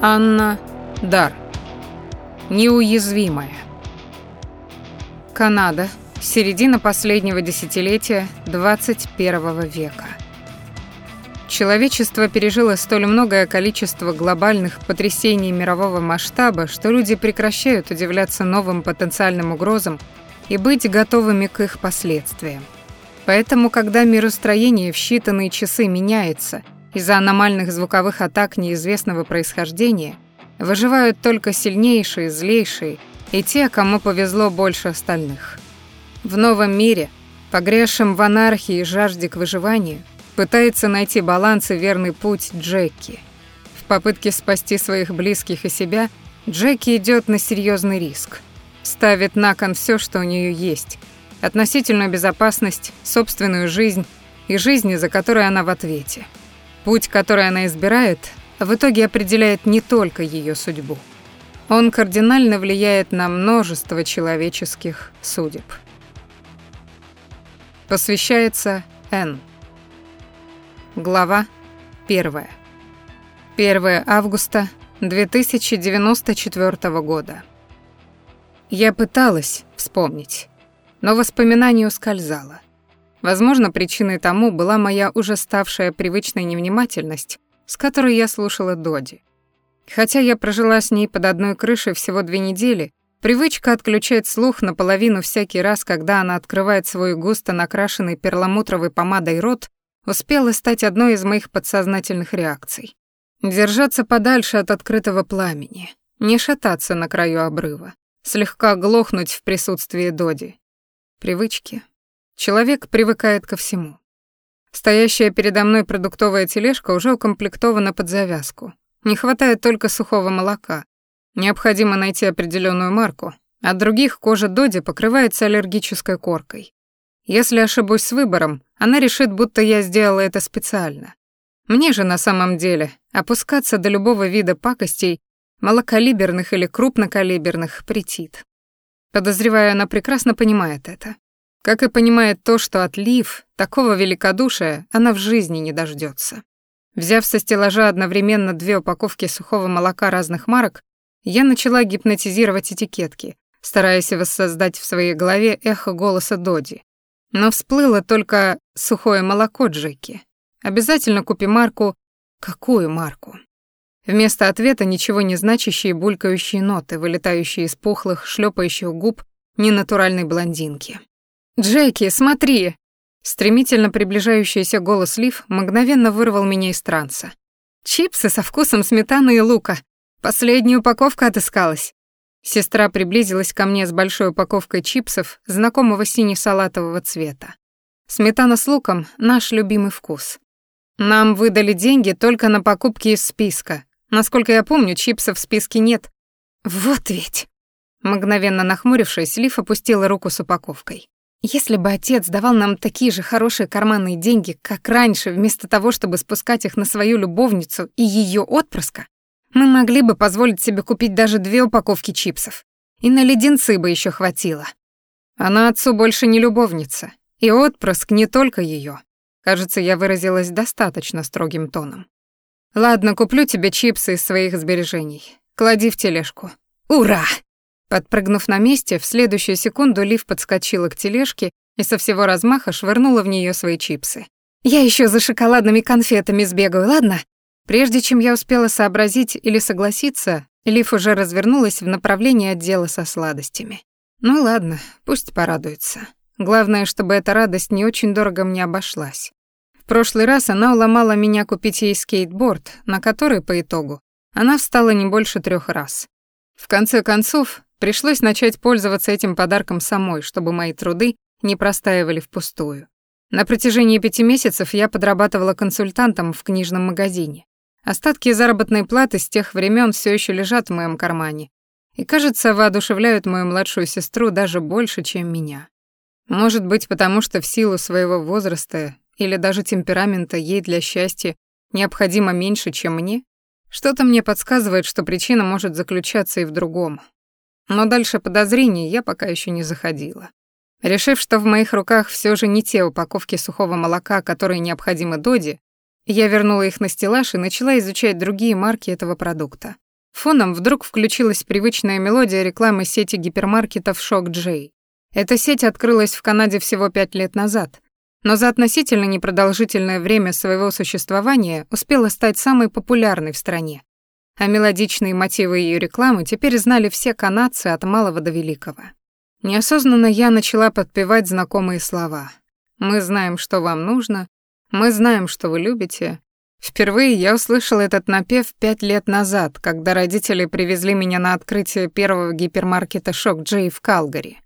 Анна Дар. Неуязвимая. Канада. Середина последнего десятилетия 21 века. Человечество пережило столь многое количество глобальных потрясений мирового масштаба, что люди прекращают удивляться новым потенциальным угрозам и быть готовыми к их последствиям. Поэтому, когда миростроение в считанные часы меняется из-за аномальных звуковых атак неизвестного происхождения, выживают только сильнейшие, злейшие и те, кому повезло больше остальных. В новом мире, погрязшем в анархии и жажде к выживанию, Пытается найти баланс и верный путь Джеки. В попытке спасти своих близких и себя, Джеки идет на серьезный риск. Ставит на кон все, что у нее есть. Относительную безопасность, собственную жизнь и жизни, за которой она в ответе. Путь, который она избирает, в итоге определяет не только ее судьбу. Он кардинально влияет на множество человеческих судеб. Посвящается Н. Глава 1. 1 августа 2094 года. Я пыталась вспомнить, но воспоминание ускользало. Возможно, причиной тому была моя уже ставшая привычная невнимательность, с которой я слушала Доди. Хотя я прожила с ней под одной крышей всего две недели, привычка отключать слух наполовину всякий раз, когда она открывает свой густо накрашенный перламутровой помадой рот, успела стать одной из моих подсознательных реакций. Держаться подальше от открытого пламени, не шататься на краю обрыва, слегка глохнуть в присутствии Доди. Привычки. Человек привыкает ко всему. Стоящая передо мной продуктовая тележка уже укомплектована под завязку. Не хватает только сухого молока. Необходимо найти определенную марку. От других кожа Доди покрывается аллергической коркой. Если ошибусь с выбором, она решит, будто я сделала это специально. Мне же на самом деле опускаться до любого вида пакостей, малокалиберных или крупнокалиберных, претит. Подозреваю, она прекрасно понимает это. Как и понимает то, что от Лив такого великодушия она в жизни не дождется. Взяв со стеллажа одновременно две упаковки сухого молока разных марок, я начала гипнотизировать этикетки, стараясь воссоздать в своей голове эхо голоса Доди. Но всплыло только сухое молоко Джеки. Обязательно купи марку. Какую марку? Вместо ответа ничего не значащие булькающие ноты, вылетающие из пухлых, шлепающих губ ненатуральной блондинки. «Джеки, смотри!» Стремительно приближающийся голос Лив мгновенно вырвал меня из транса. «Чипсы со вкусом сметаны и лука. Последняя упаковка отыскалась. Сестра приблизилась ко мне с большой упаковкой чипсов знакомого сине-салатового цвета. Сметана с луком — наш любимый вкус. Нам выдали деньги только на покупки из списка. Насколько я помню, чипсов в списке нет. Вот ведь. Мгновенно нахмурившись, Лиф опустила руку с упаковкой. Если бы отец давал нам такие же хорошие карманные деньги, как раньше, вместо того, чтобы спускать их на свою любовницу и ее отпрыска, мы могли бы позволить себе купить даже две упаковки чипсов. И на леденцы бы еще хватило. Она отцу больше не любовница. И отпрыск не только ее. Кажется, я выразилась достаточно строгим тоном. Ладно, куплю тебе чипсы из своих сбережений. Клади в тележку. Ура! Подпрыгнув на месте, в следующую секунду Лив подскочила к тележке и со всего размаха швырнула в нее свои чипсы. «Я еще за шоколадными конфетами сбегаю, ладно? Прежде чем я успела сообразить или согласиться, Лив уже развернулась в направлении отдела со сладостями. Ну ладно, пусть порадуется. Главное, чтобы эта радость не очень дорого мне обошлась. В прошлый раз она уломала меня купить ей скейтборд, на который, по итогу, она встала не больше трех раз. В конце концов, пришлось начать пользоваться этим подарком самой, чтобы мои труды не простаивали впустую. На протяжении пяти месяцев я подрабатывала консультантом в книжном магазине. Остатки заработной платы с тех времен все еще лежат в моем кармане и, кажется, воодушевляют мою младшую сестру даже больше, чем меня. Может быть, потому что в силу своего возраста или даже темперамента ей для счастья необходимо меньше, чем мне? Что-то мне подсказывает, что причина может заключаться и в другом. Но дальше подозрений я пока еще не заходила. Решив, что в моих руках все же не те упаковки сухого молока, которые необходимы Доди, я вернула их на стеллаж и начала изучать другие марки этого продукта. Фоном вдруг включилась привычная мелодия рекламы сети гипермаркетов «Шок Джей». Эта сеть открылась в Канаде всего пять лет назад, но за относительно непродолжительное время своего существования успела стать самой популярной в стране. А мелодичные мотивы ее рекламы теперь знали все канадцы от малого до великого. Неосознанно я начала подпевать знакомые слова. «Мы знаем, что вам нужно», «Мы знаем, что вы любите». Впервые я услышала этот напев пять лет назад, когда родители привезли меня на открытие первого гипермаркета «Шок Джей» в Калгари.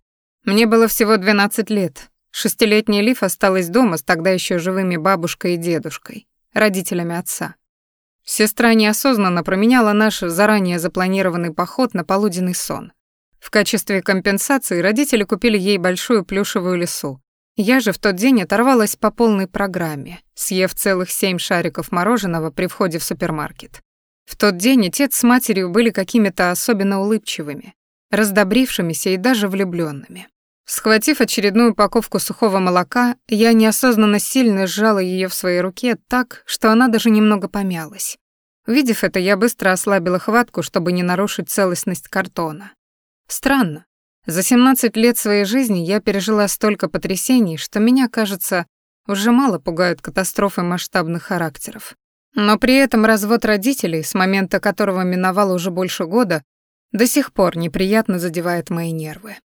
Мне было всего 12 лет. Шестилетний Лив осталась дома с тогда еще живыми бабушкой и дедушкой, родителями отца. Сестра неосознанно променяла наш заранее запланированный поход на полуденный сон. В качестве компенсации родители купили ей большую плюшевую лису. Я же в тот день оторвалась по полной программе, съев целых семь шариков мороженого при входе в супермаркет. В тот день отец с матерью были какими-то особенно улыбчивыми, раздобрившимися и даже влюбленными. Схватив очередную упаковку сухого молока, я неосознанно сильно сжала ее в своей руке так, что она даже немного помялась. Увидев это, я быстро ослабила хватку, чтобы не нарушить целостность картона. Странно. За 17 лет своей жизни я пережила столько потрясений, что меня, кажется, уже мало пугают катастрофы масштабных характеров. Но при этом развод родителей, с момента которого миновало уже больше года, до сих пор неприятно задевает мои нервы.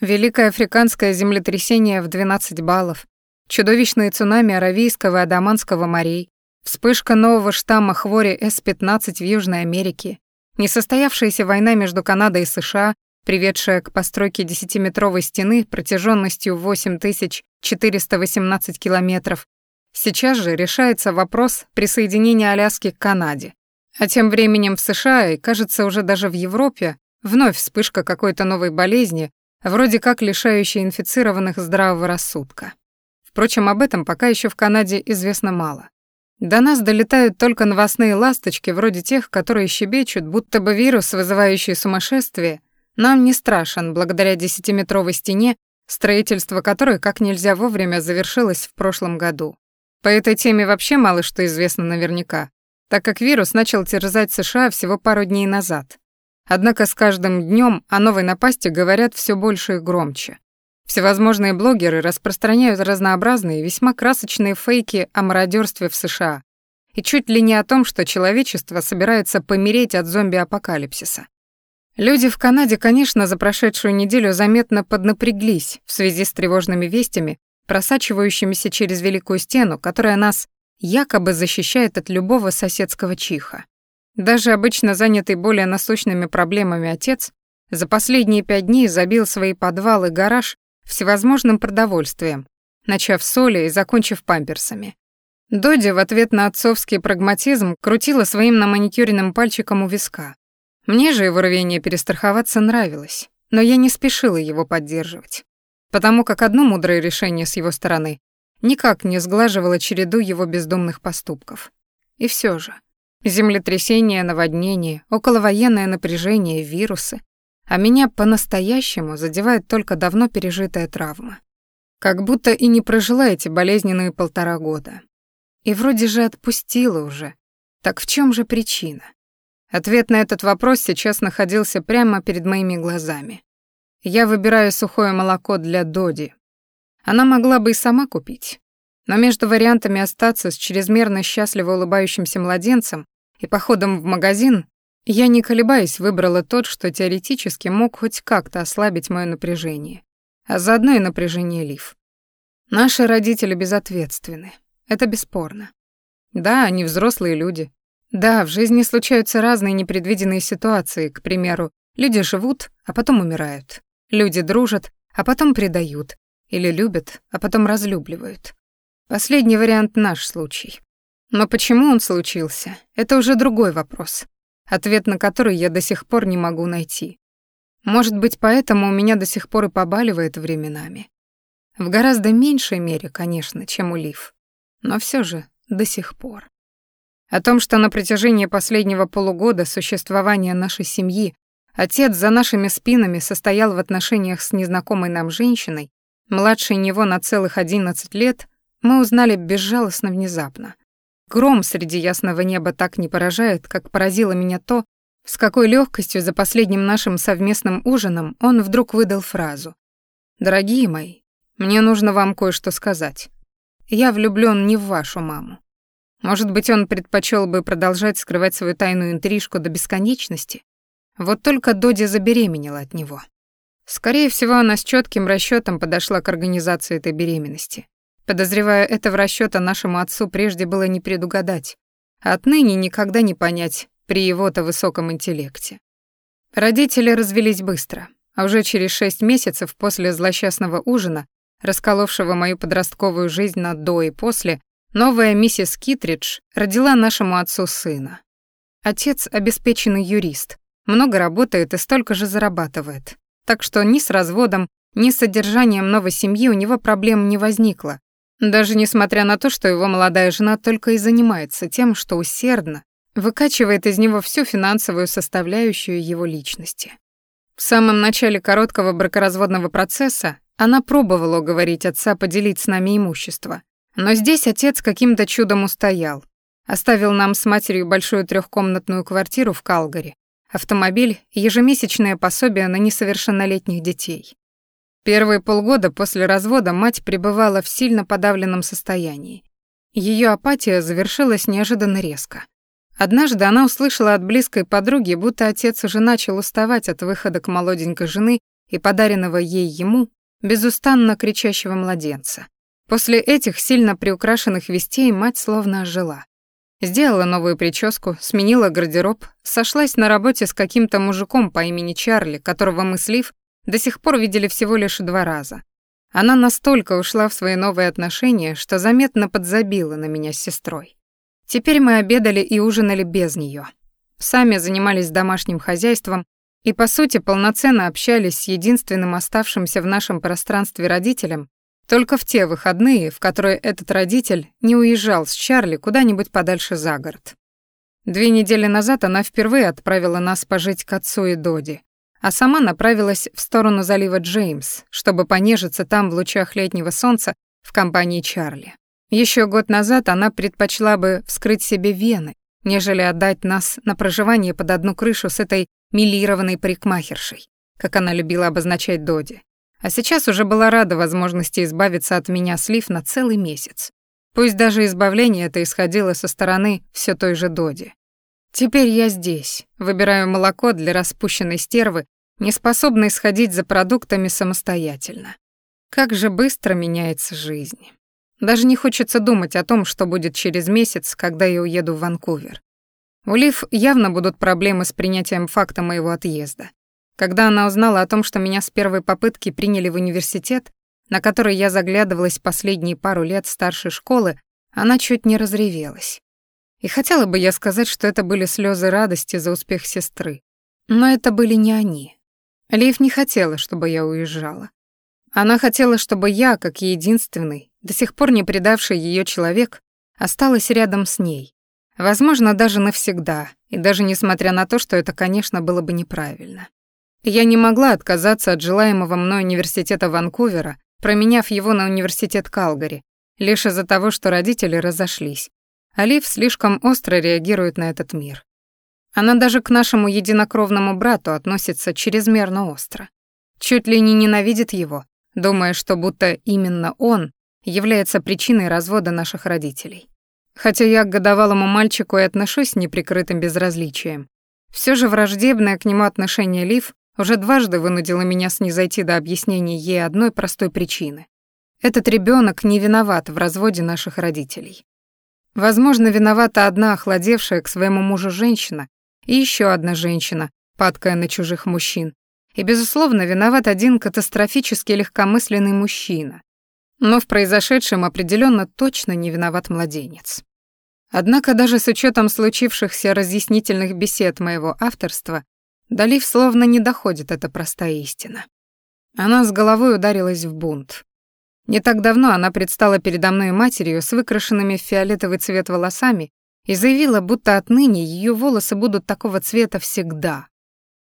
Великое африканское землетрясение в 12 баллов, чудовищные цунами Аравийского и Адаманского морей, вспышка нового штамма хвори С-15 в Южной Америке, несостоявшаяся война между Канадой и США, приведшая к постройке десятиметровой стены протяженностью 8418 километров, сейчас же решается вопрос присоединения Аляски к Канаде. А тем временем в США и, кажется, уже даже в Европе вновь вспышка какой-то новой болезни, вроде как лишающий инфицированных здравого рассудка. Впрочем, об этом пока еще в Канаде известно мало. До нас долетают только новостные ласточки, вроде тех, которые щебечут, будто бы вирус, вызывающий сумасшествие, нам не страшен благодаря десятиметровой стене, строительство которой как нельзя вовремя завершилось в прошлом году. По этой теме вообще мало что известно наверняка, так как вирус начал терзать США всего пару дней назад. Однако с каждым днем о новой напасти говорят все больше и громче. Всевозможные блогеры распространяют разнообразные, весьма красочные фейки о мародерстве в США и чуть ли не о том, что человечество собирается помереть от зомби-апокалипсиса. Люди в Канаде, конечно, за прошедшую неделю заметно поднапряглись в связи с тревожными вестями, просачивающимися через Великую Стену, которая нас якобы защищает от любого соседского чиха. Даже обычно занятый более насущными проблемами отец за последние пять дней забил свои подвалы и гараж всевозможным продовольствием, начав соли и закончив памперсами. Доди в ответ на отцовский прагматизм крутила своим наманикюренным пальчиком у виска. Мне же его рвение перестраховаться нравилось, но я не спешила его поддерживать, потому как одно мудрое решение с его стороны никак не сглаживало череду его бездумных поступков. И все же, Землетрясения, наводнения, околовоенное напряжение, вирусы. А меня по-настоящему задевает только давно пережитая травма. Как будто и не прожила эти болезненные полтора года. И вроде же отпустила уже. Так в чем же причина? Ответ на этот вопрос сейчас находился прямо перед моими глазами. Я выбираю сухое молоко для Доди. Она могла бы и сама купить. Но между вариантами остаться с чрезмерно счастливо улыбающимся младенцем и походом в магазин я, не колебаясь, выбрала тот, что теоретически мог хоть как-то ослабить мое напряжение, а заодно и напряжение Лив. Наши родители безответственны, это бесспорно. Да, они взрослые люди. Да, в жизни случаются разные непредвиденные ситуации, к примеру, люди живут, а потом умирают. Люди дружат, а потом предают. Или любят, а потом разлюбливают. Последний вариант наш случай. Но почему он случился, это уже другой вопрос, ответ на который я до сих пор не могу найти. Может быть, поэтому у меня до сих пор и побаливает временами. В гораздо меньшей мере, конечно, чем у Лив, но все же до сих пор. О том, что на протяжении последнего полугода существования нашей семьи отец за нашими спинами состоял в отношениях с незнакомой нам женщиной, младшей него на целых 11 лет, мы узнали безжалостно внезапно. Гром среди ясного неба так не поражает, как поразило меня то, С какой легкостью за последним нашим совместным ужином он вдруг выдал фразу. «Дорогие мои, мне нужно вам кое-что сказать. Я влюблён не в вашу маму. Может быть, он предпочел бы продолжать скрывать свою тайную интрижку до бесконечности? Вот только Доди забеременела от него. Скорее всего, она с четким расчетом подошла к организации этой беременности. Подозревая в расчёта нашему отцу прежде было не предугадать, а отныне никогда не понять, при его-то высоком интеллекте. Родители развелись быстро, а уже через шесть месяцев после злосчастного ужина, расколовшего мою подростковую жизнь на до и после, новая миссис Китридж родила нашему отцу сына. Отец — обеспеченный юрист, много работает и столько же зарабатывает, так что ни с разводом, ни с содержанием новой семьи у него проблем не возникло, даже несмотря на то, что его молодая жена только и занимается тем, что усердно, выкачивает из него всю финансовую составляющую его личности. В самом начале короткого бракоразводного процесса она пробовала уговорить отца поделить с нами имущество, но здесь отец каким-то чудом устоял, оставил нам с матерью большую трехкомнатную квартиру в Калгари, автомобиль и ежемесячное пособие на несовершеннолетних детей. Первые полгода после развода мать пребывала в сильно подавленном состоянии. Ее апатия завершилась неожиданно резко. Однажды она услышала от близкой подруги, будто отец уже начал уставать от выхода к молоденькой жены и подаренного ей ему безустанно кричащего младенца. После этих сильно приукрашенных вестей мать словно ожила. Сделала новую прическу, сменила гардероб, сошлась на работе с каким-то мужиком по имени Чарли, которого мы с Лив до сих пор видели всего лишь два раза. Она настолько ушла в свои новые отношения, что заметно подзабила на меня с сестрой. Теперь мы обедали и ужинали без нее. Сами занимались домашним хозяйством и, по сути, полноценно общались с единственным оставшимся в нашем пространстве родителем только в те выходные, в которые этот родитель не уезжал с Чарли куда-нибудь подальше за город. Две недели назад она впервые отправила нас пожить к отцу и Доди, а сама направилась в сторону залива Джеймс, чтобы понежиться там в лучах летнего солнца в компании Чарли. Еще год назад она предпочла бы вскрыть себе вены, нежели отдать нас на проживание под одну крышу с этой милированной парикмахершей, как она любила обозначать Доди. А сейчас уже была рада возможности избавиться от меня слив на целый месяц. Пусть даже избавление это исходило со стороны все той же Доди. Теперь я здесь, выбираю молоко для распущенной стервы, не способной сходить за продуктами самостоятельно. Как же быстро меняется жизнь. Даже не хочется думать о том, что будет через месяц, когда я уеду в Ванкувер. У Лив явно будут проблемы с принятием факта моего отъезда. Когда она узнала о том, что меня с первой попытки приняли в университет, на который я заглядывалась последние пару лет старшей школы, она чуть не разревелась. И хотела бы я сказать, что это были слезы радости за успех сестры. Но это были не они. Лив не хотела, чтобы я уезжала. Она хотела, чтобы я, как единственный, до сих пор не предавший ее человек, осталась рядом с ней. Возможно, даже навсегда, и даже несмотря на то, что это, конечно, было бы неправильно. Я не могла отказаться от желаемого мной университета Ванкувера, променяв его на университет Калгари, лишь из-за того, что родители разошлись. Алив слишком остро реагирует на этот мир. Она даже к нашему единокровному брату относится чрезмерно остро. Чуть ли не ненавидит его, думая, что будто именно он является причиной развода наших родителей. Хотя я к годовалому мальчику и отношусь с неприкрытым безразличием, все же враждебное к нему отношение Лив уже дважды вынудило меня снизойти до объяснения ей одной простой причины. Этот ребенок не виноват в разводе наших родителей. Возможно, виновата одна охладевшая к своему мужу женщина и еще одна женщина, падкая на чужих мужчин. И, безусловно, виноват один катастрофически легкомысленный мужчина, но в произошедшем определенно точно не виноват младенец. Однако даже с учетом случившихся разъяснительных бесед моего авторства, Далив словно не доходит эта простая истина. Она с головой ударилась в бунт. Не так давно она предстала передо мной матерью с выкрашенными в фиолетовый цвет волосами и заявила, будто отныне ее волосы будут такого цвета всегда.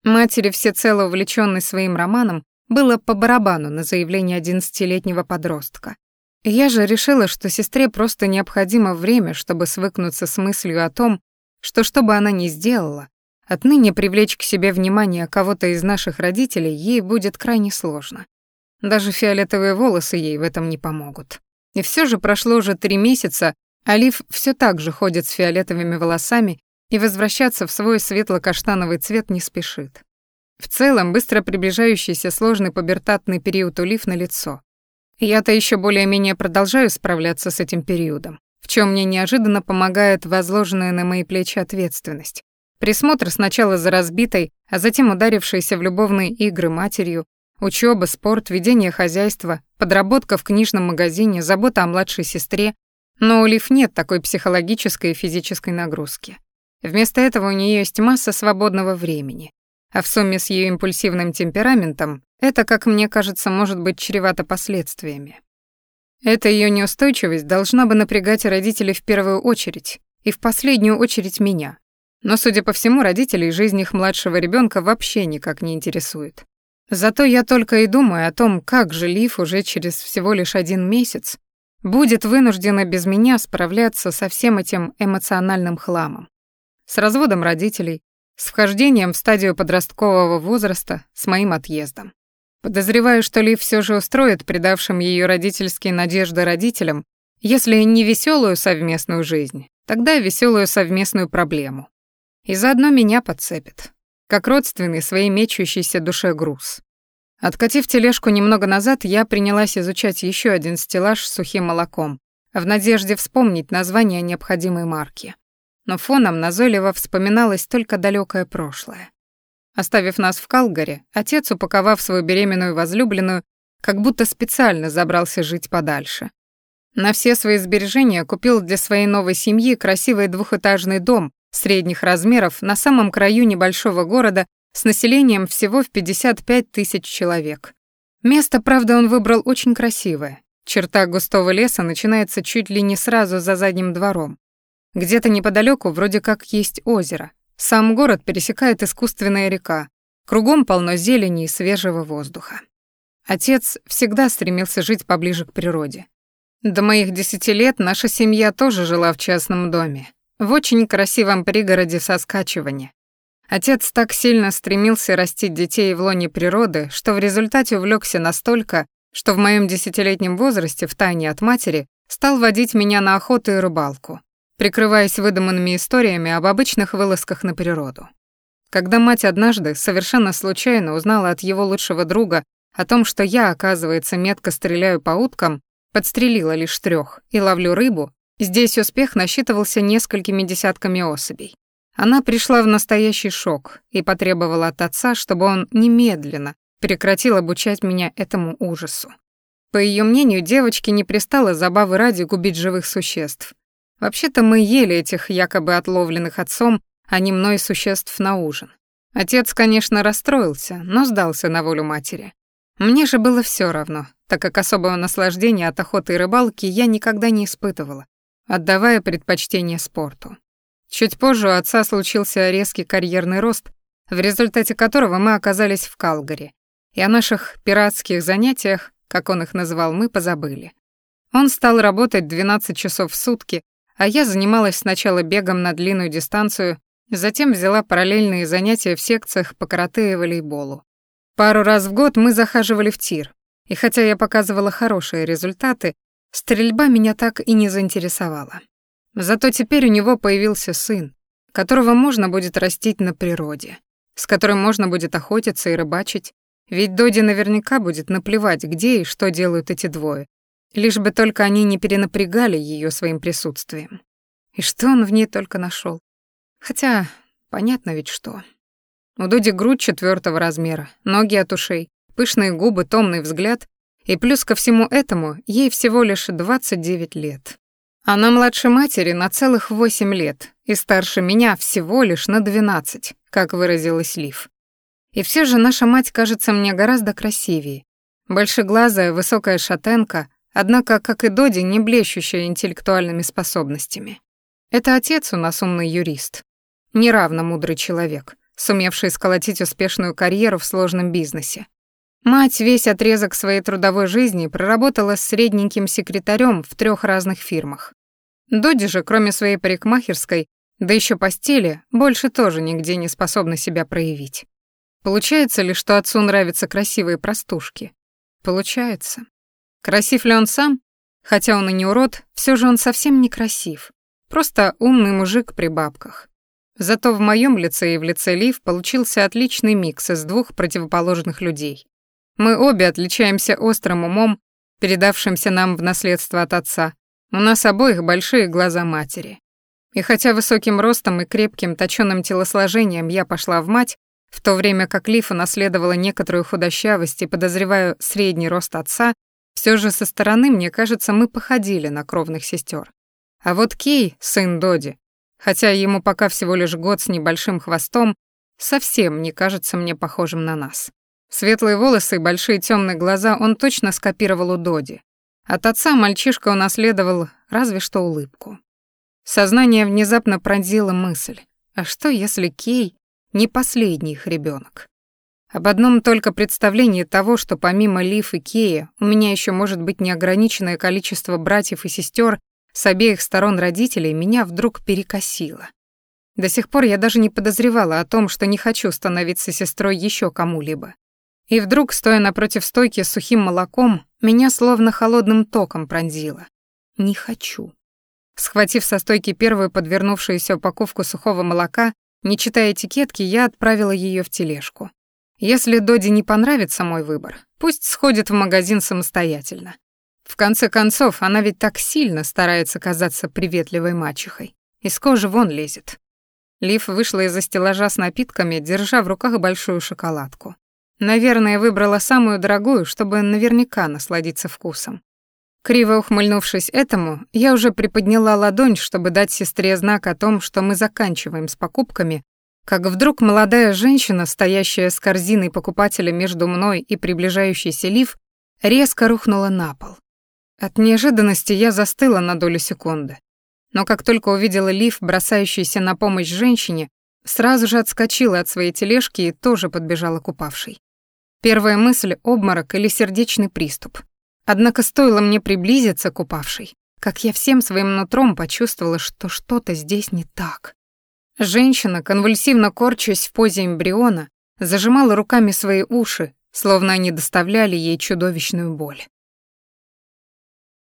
Матери, всецело увлеченной своим романом, было по барабану на заявление одиннадцатилетнего подростка. Я же решила, что сестре просто необходимо время, чтобы свыкнуться с мыслью о том, что что бы она ни сделала, отныне привлечь к себе внимание кого-то из наших родителей ей будет крайне сложно. Даже фиолетовые волосы ей в этом не помогут. И все же прошло уже три месяца, а Лив все так же ходит с фиолетовыми волосами и возвращаться в свой светло-каштановый цвет не спешит. В целом, быстро приближающийся сложный пубертатный период у Лив на лицо. Я-то еще более-менее продолжаю справляться с этим периодом, в чем мне неожиданно помогает возложенная на мои плечи ответственность. Присмотр сначала за разбитой, а затем ударившейся в любовные игры матерью, учеба, спорт, ведение хозяйства, подработка в книжном магазине, забота о младшей сестре. Но у Лив нет такой психологической и физической нагрузки. Вместо этого у нее есть масса свободного времени. А в сумме с ее импульсивным темпераментом это, как мне кажется, может быть чревато последствиями. Эта ее неустойчивость должна бы напрягать родителей в первую очередь, и в последнюю очередь меня. Но, судя по всему, родителей жизнь их младшего ребенка вообще никак не интересует. Зато я только и думаю о том, как же Лив уже через всего лишь один месяц будет вынуждена без меня справляться со всем этим эмоциональным хламом. С разводом родителей, с вхождением в стадию подросткового возраста, с моим отъездом. Подозреваю, что Лив все же устроит предавшим ее родительские надежды родителям, если не веселую совместную жизнь, тогда веселую совместную проблему. И заодно меня подцепит, как родственный своей мечущейся душе груз. Откатив тележку немного назад, я принялась изучать еще один стеллаж с сухим молоком, в надежде вспомнить название необходимой марки но фоном назойливо вспоминалось только далекое прошлое. Оставив нас в Калгаре, отец, упаковав свою беременную возлюбленную, как будто специально забрался жить подальше. На все свои сбережения купил для своей новой семьи красивый двухэтажный дом средних размеров на самом краю небольшого города с населением всего в 55 тысяч человек. Место, правда, он выбрал очень красивое. Черта густого леса начинается чуть ли не сразу за задним двором. Где-то неподалеку вроде как есть озеро. Сам город пересекает искусственная река. Кругом полно зелени и свежего воздуха. Отец всегда стремился жить поближе к природе. До моих десяти лет наша семья тоже жила в частном доме, в очень красивом пригороде Соскачивания. Отец так сильно стремился растить детей в лоне природы, что в результате увлекся настолько, что в моем десятилетнем возрасте, в тайне от матери, стал водить меня на охоту и рыбалку прикрываясь выдуманными историями об обычных вылазках на природу. Когда мать однажды совершенно случайно узнала от его лучшего друга о том, что я, оказывается, метко стреляю по уткам, подстрелила лишь трех и ловлю рыбу, здесь успех насчитывался несколькими десятками особей. Она пришла в настоящий шок и потребовала от отца, чтобы он немедленно прекратил обучать меня этому ужасу. По ее мнению, девочке не пристало забавы ради губить живых существ, Вообще-то мы ели этих якобы отловленных отцом, а не мной существ на ужин. Отец, конечно, расстроился, но сдался на волю матери. Мне же было все равно, так как особого наслаждения от охоты и рыбалки я никогда не испытывала, отдавая предпочтение спорту. Чуть позже у отца случился резкий карьерный рост, в результате которого мы оказались в Калгари, и о наших пиратских занятиях, как он их называл, мы позабыли. Он стал работать 12 часов в сутки, а я занималась сначала бегом на длинную дистанцию, затем взяла параллельные занятия в секциях по карате и волейболу. Пару раз в год мы захаживали в тир, и хотя я показывала хорошие результаты, стрельба меня так и не заинтересовала. Зато теперь у него появился сын, которого можно будет растить на природе, с которым можно будет охотиться и рыбачить, ведь Доди наверняка будет наплевать, где и что делают эти двое, Лишь бы только они не перенапрягали ее своим присутствием. И что он в ней только нашел. Хотя, понятно ведь что. У Дуди грудь четвертого размера, ноги от ушей, пышные губы, томный взгляд, и плюс ко всему этому ей всего лишь 29 лет. Она младше матери на целых 8 лет и старше меня всего лишь на 12, как выразилась Лив. И все же наша мать кажется мне гораздо красивее. Большеглазая, высокая шатенка, однако, как и Доди, не блещущая интеллектуальными способностями. Это отец у нас умный юрист, неравно мудрый человек, сумевший сколотить успешную карьеру в сложном бизнесе. Мать весь отрезок своей трудовой жизни проработала с средненьким секретарем в трех разных фирмах. Доди же, кроме своей парикмахерской, Да еще постели больше тоже нигде не способны себя проявить. Получается ли, что отцу нравятся красивые простушки? Получается. Красив ли он сам? Хотя он и не урод, все же он совсем не красив. Просто умный мужик при бабках. Зато в моем лице и в лице Лив получился отличный микс из двух противоположных людей. Мы обе отличаемся острым умом, передавшимся нам в наследство от отца. У нас обоих большие глаза матери. И хотя высоким ростом и крепким точёным телосложением я пошла в мать, в то время как Лиф унаследовала некоторую худощавость и, подозреваю, средний рост отца, все же со стороны, мне кажется, мы походили на кровных сестер. А вот Кей, сын Доди, хотя ему пока всего лишь год с небольшим хвостом, совсем не кажется мне похожим на нас. Светлые волосы и большие темные глаза он точно скопировал у Доди. От отца мальчишка унаследовал разве что улыбку. Сознание внезапно пронзило мысль. А что, если Кей не последний их ребенок? Об одном только представлении того, что помимо Лив и Кея у меня еще может быть неограниченное количество братьев и сестер с обеих сторон родителей, меня вдруг перекосило. До сих пор я даже не подозревала о том, что не хочу становиться сестрой еще кому-либо. И вдруг, стоя напротив стойки с сухим молоком, меня словно холодным током пронзило. Не хочу. Схватив со стойки первую подвернувшуюся упаковку сухого молока, не читая этикетки, я отправила ее в тележку. Если Доди не понравится мой выбор, пусть сходит в магазин самостоятельно. В конце концов, она ведь так сильно старается казаться приветливой мачехой. Из кожи вон лезет. Лив вышла из-за стеллажа с напитками, держа в руках большую шоколадку. Наверное, выбрала самую дорогую, чтобы наверняка насладиться вкусом. Криво ухмыльнувшись этому, я уже приподняла ладонь, чтобы дать сестре знак о том, что мы заканчиваем с покупками, как вдруг молодая женщина, стоящая с корзиной покупателя между мной и приближающийся лиф, резко рухнула на пол. От неожиданности я застыла на долю секунды. Но как только увидела лиф, бросающийся на помощь женщине, сразу же отскочила от своей тележки и тоже подбежала к упавшей. Первая мысль — обморок или сердечный приступ. Однако стоило мне приблизиться к упавшей, как я всем своим нутром почувствовала, что что-то здесь не так. Женщина, конвульсивно корчась в позе эмбриона, зажимала руками свои уши, словно они доставляли ей чудовищную боль.